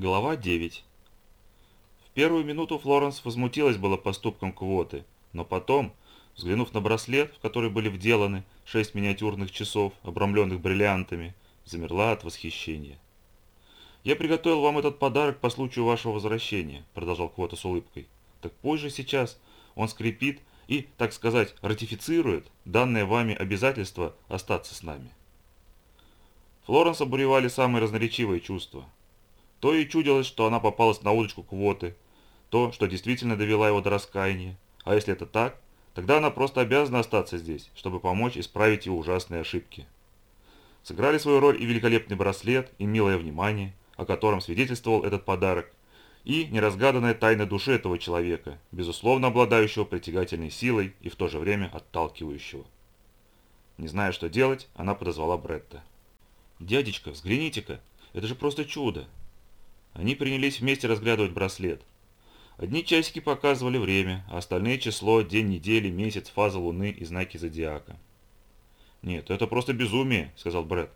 Глава 9 В первую минуту Флоренс возмутилась было поступком Квоты, но потом, взглянув на браслет, в который были вделаны шесть миниатюрных часов, обрамленных бриллиантами, замерла от восхищения. «Я приготовил вам этот подарок по случаю вашего возвращения», – продолжал Квота с улыбкой. «Так позже сейчас он скрепит и, так сказать, ратифицирует данное вами обязательство остаться с нами». Флоренс обуревали самые разноречивые чувства – то ей чудилось, что она попалась на удочку квоты, то, что действительно довела его до раскаяния. А если это так, тогда она просто обязана остаться здесь, чтобы помочь исправить его ужасные ошибки. Сыграли свою роль и великолепный браслет, и милое внимание, о котором свидетельствовал этот подарок, и неразгаданная тайна души этого человека, безусловно обладающего притягательной силой и в то же время отталкивающего. Не зная, что делать, она подозвала Бретта. «Дядечка, взгляните-ка, это же просто чудо! Они принялись вместе разглядывать браслет. Одни часики показывали время, а остальные число, день недели, месяц, фаза луны и знаки зодиака. «Нет, это просто безумие», — сказал Брэд.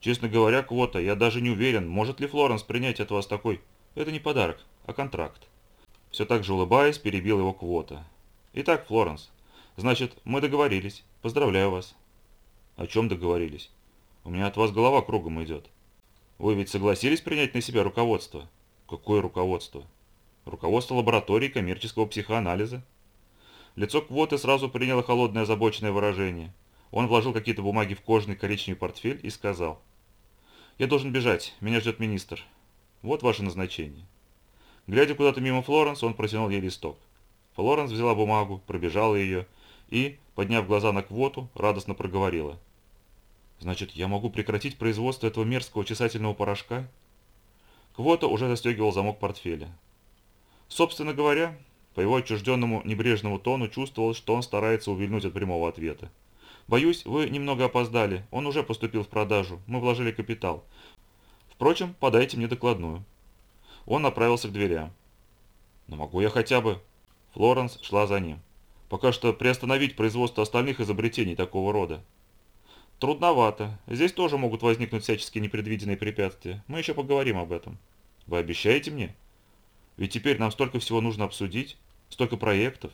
«Честно говоря, Квота, я даже не уверен, может ли Флоренс принять от вас такой... Это не подарок, а контракт». Все так же улыбаясь, перебил его Квота. «Итак, Флоренс, значит, мы договорились. Поздравляю вас». «О чем договорились? У меня от вас голова кругом идет». Вы ведь согласились принять на себя руководство? Какое руководство? Руководство лаборатории коммерческого психоанализа. Лицо Квоты сразу приняло холодное озабоченное выражение. Он вложил какие-то бумаги в кожаный коричневый портфель и сказал. «Я должен бежать, меня ждет министр. Вот ваше назначение». Глядя куда-то мимо Флоренс, он протянул ей листок. Флоренс взяла бумагу, пробежала ее и, подняв глаза на Квоту, радостно проговорила. Значит, я могу прекратить производство этого мерзкого чесательного порошка? Квота уже застегивал замок портфеля. Собственно говоря, по его отчужденному небрежному тону чувствовалось, что он старается увильнуть от прямого ответа. «Боюсь, вы немного опоздали. Он уже поступил в продажу. Мы вложили капитал. Впрочем, подайте мне докладную». Он направился к дверям. «Но могу я хотя бы...» Флоренс шла за ним. «Пока что приостановить производство остальных изобретений такого рода. Трудновато. Здесь тоже могут возникнуть всяческие непредвиденные препятствия. Мы еще поговорим об этом. Вы обещаете мне? Ведь теперь нам столько всего нужно обсудить. Столько проектов.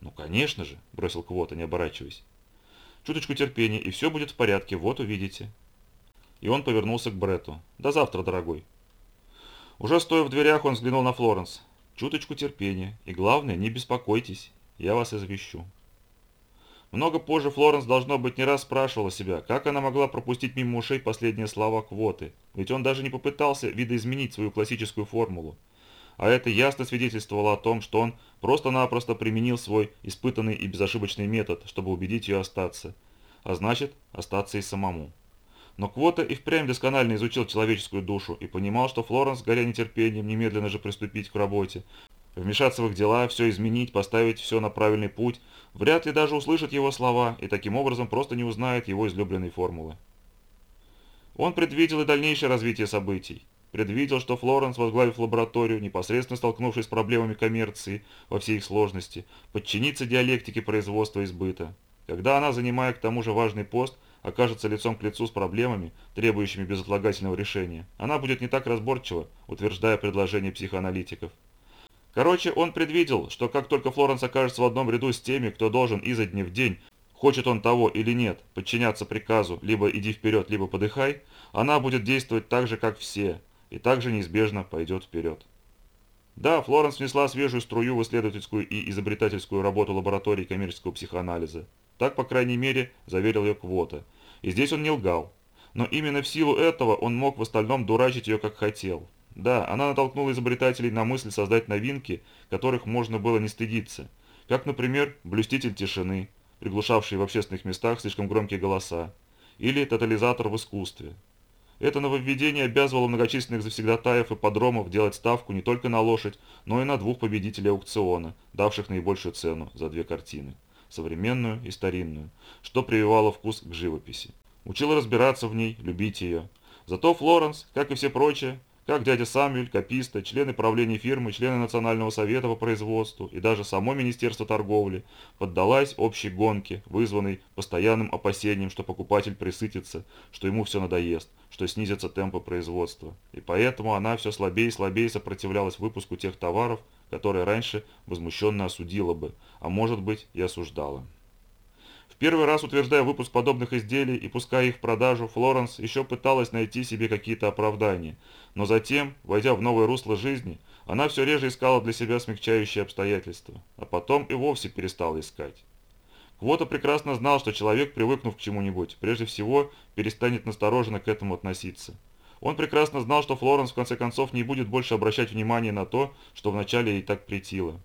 Ну, конечно же, бросил Квота, не оборачиваясь. Чуточку терпения, и все будет в порядке, вот увидите. И он повернулся к Брету. До завтра, дорогой. Уже стоя в дверях, он взглянул на Флоренс. Чуточку терпения, и главное, не беспокойтесь, я вас извещу. Много позже Флоренс, должно быть, не раз спрашивала себя, как она могла пропустить мимо ушей последние слова квоты, ведь он даже не попытался видоизменить свою классическую формулу. А это ясно свидетельствовало о том, что он просто-напросто применил свой испытанный и безошибочный метод, чтобы убедить ее остаться, а значит, остаться и самому. Но Квота и впрямь досконально изучил человеческую душу и понимал, что Флоренс, горя нетерпением, немедленно же приступить к работе, вмешаться в их дела, все изменить, поставить все на правильный путь, вряд ли даже услышит его слова и таким образом просто не узнает его излюбленной формулы. Он предвидел и дальнейшее развитие событий. Предвидел, что Флоренс, возглавив лабораторию, непосредственно столкнувшись с проблемами коммерции во всей их сложности, подчинится диалектике производства и сбыта. Когда она, занимая к тому же важный пост, окажется лицом к лицу с проблемами, требующими безотлагательного решения, она будет не так разборчива, утверждая предложения психоаналитиков. Короче, он предвидел, что как только Флоренс окажется в одном ряду с теми, кто должен изо дня в день, хочет он того или нет, подчиняться приказу, либо иди вперед, либо подыхай, она будет действовать так же, как все, и также неизбежно пойдет вперед. Да, Флоренс внесла свежую струю в исследовательскую и изобретательскую работу лаборатории коммерческого психоанализа. Так, по крайней мере, заверил ее Квота. И здесь он не лгал. Но именно в силу этого он мог в остальном дурачить ее как хотел. Да, она натолкнула изобретателей на мысль создать новинки, которых можно было не стыдиться, как, например, блюститель тишины, приглушавший в общественных местах слишком громкие голоса, или тотализатор в искусстве. Это нововведение обязывало многочисленных завсегдатаев и подромов делать ставку не только на лошадь, но и на двух победителей аукциона, давших наибольшую цену за две картины – современную и старинную, что прививало вкус к живописи. Учила разбираться в ней, любить ее. Зато Флоренс, как и все прочие, как дядя Самюэль, кописта, члены правления фирмы, члены Национального совета по производству и даже само Министерство торговли поддалась общей гонке, вызванной постоянным опасением, что покупатель присытится, что ему все надоест, что снизятся темпы производства. И поэтому она все слабее и слабее сопротивлялась выпуску тех товаров, которые раньше возмущенно осудила бы, а может быть и осуждала первый раз утверждая выпуск подобных изделий и пуская их в продажу, Флоренс еще пыталась найти себе какие-то оправдания, но затем, войдя в новое русло жизни, она все реже искала для себя смягчающие обстоятельства, а потом и вовсе перестала искать. Квота прекрасно знал, что человек, привыкнув к чему-нибудь, прежде всего перестанет настороженно к этому относиться. Он прекрасно знал, что Флоренс в конце концов не будет больше обращать внимание на то, что вначале ей так претило.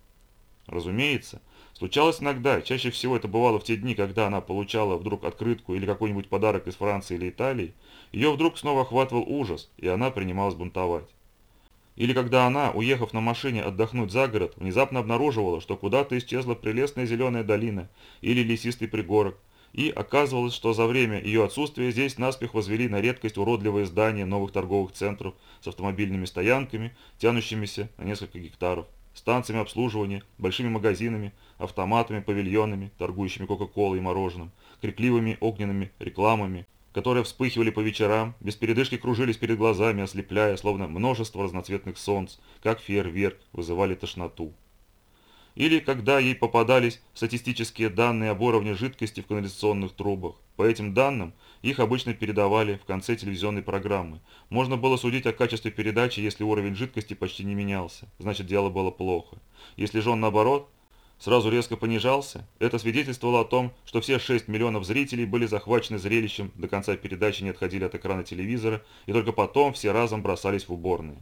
Разумеется, Случалось иногда, чаще всего это бывало в те дни, когда она получала вдруг открытку или какой-нибудь подарок из Франции или Италии, ее вдруг снова охватывал ужас, и она принималась бунтовать. Или когда она, уехав на машине отдохнуть за город, внезапно обнаруживала, что куда-то исчезла прелестная зеленая долина или лесистый пригорок, и оказывалось, что за время ее отсутствия здесь наспех возвели на редкость уродливые здания новых торговых центров с автомобильными стоянками, тянущимися на несколько гектаров станциями обслуживания, большими магазинами, автоматами, павильонами, торгующими кока-колой и мороженым, крикливыми огненными рекламами, которые вспыхивали по вечерам, без передышки кружились перед глазами, ослепляя, словно множество разноцветных солнц, как фейерверк, вызывали тошноту. Или когда ей попадались статистические данные об уровне жидкости в канализационных трубах. По этим данным их обычно передавали в конце телевизионной программы. Можно было судить о качестве передачи, если уровень жидкости почти не менялся, значит дело было плохо. Если же он наоборот, сразу резко понижался, это свидетельствовало о том, что все 6 миллионов зрителей были захвачены зрелищем, до конца передачи не отходили от экрана телевизора, и только потом все разом бросались в уборные.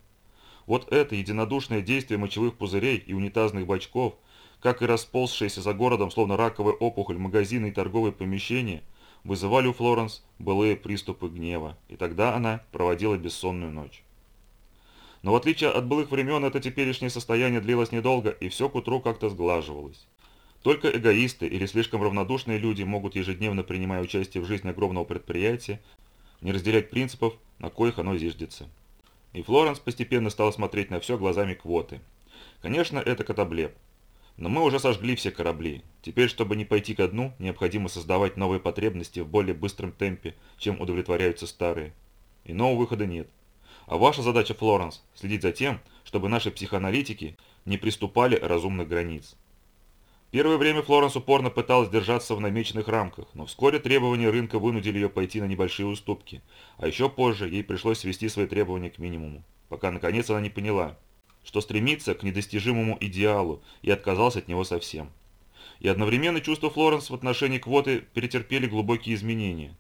Вот это единодушное действие мочевых пузырей и унитазных бачков, как и расползшиеся за городом, словно раковая опухоль, магазины и торговые помещения – вызывали у Флоренс былые приступы гнева, и тогда она проводила бессонную ночь. Но в отличие от былых времен, это теперешнее состояние длилось недолго, и все к утру как-то сглаживалось. Только эгоисты или слишком равнодушные люди могут, ежедневно принимая участие в жизни огромного предприятия, не разделять принципов, на коих оно зиждется. И Флоренс постепенно стала смотреть на все глазами квоты. Конечно, это катаблеп. Но мы уже сожгли все корабли. Теперь, чтобы не пойти ко дну, необходимо создавать новые потребности в более быстром темпе, чем удовлетворяются старые. Иного выхода нет. А ваша задача, Флоренс, следить за тем, чтобы наши психоаналитики не приступали разумных границ. Первое время Флоренс упорно пыталась держаться в намеченных рамках, но вскоре требования рынка вынудили ее пойти на небольшие уступки, а еще позже ей пришлось свести свои требования к минимуму, пока наконец она не поняла, что стремится к недостижимому идеалу и отказался от него совсем. И одновременно чувства Флоренс в отношении квоты претерпели глубокие изменения.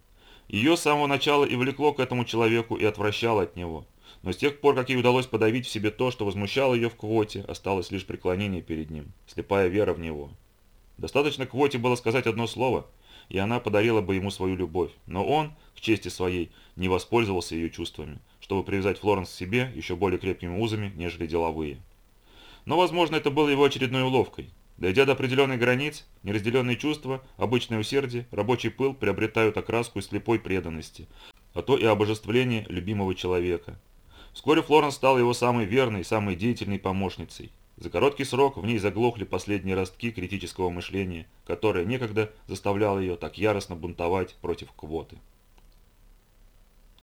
Ее с самого начала и влекло к этому человеку и отвращало от него. Но с тех пор, как ей удалось подавить в себе то, что возмущало ее в квоте, осталось лишь преклонение перед ним, слепая вера в него. Достаточно квоте было сказать одно слово, и она подарила бы ему свою любовь, но он, к чести своей, не воспользовался ее чувствами, чтобы привязать Флоренс к себе еще более крепкими узами, нежели деловые. Но, возможно, это было его очередной уловкой. Дойдя до определенной границ, неразделенные чувства, обычное усердие, рабочий пыл приобретают окраску и слепой преданности, а то и обожествление любимого человека. Вскоре Флоренс стала его самой верной, самой деятельной помощницей. За короткий срок в ней заглохли последние ростки критического мышления, которое некогда заставляло ее так яростно бунтовать против квоты.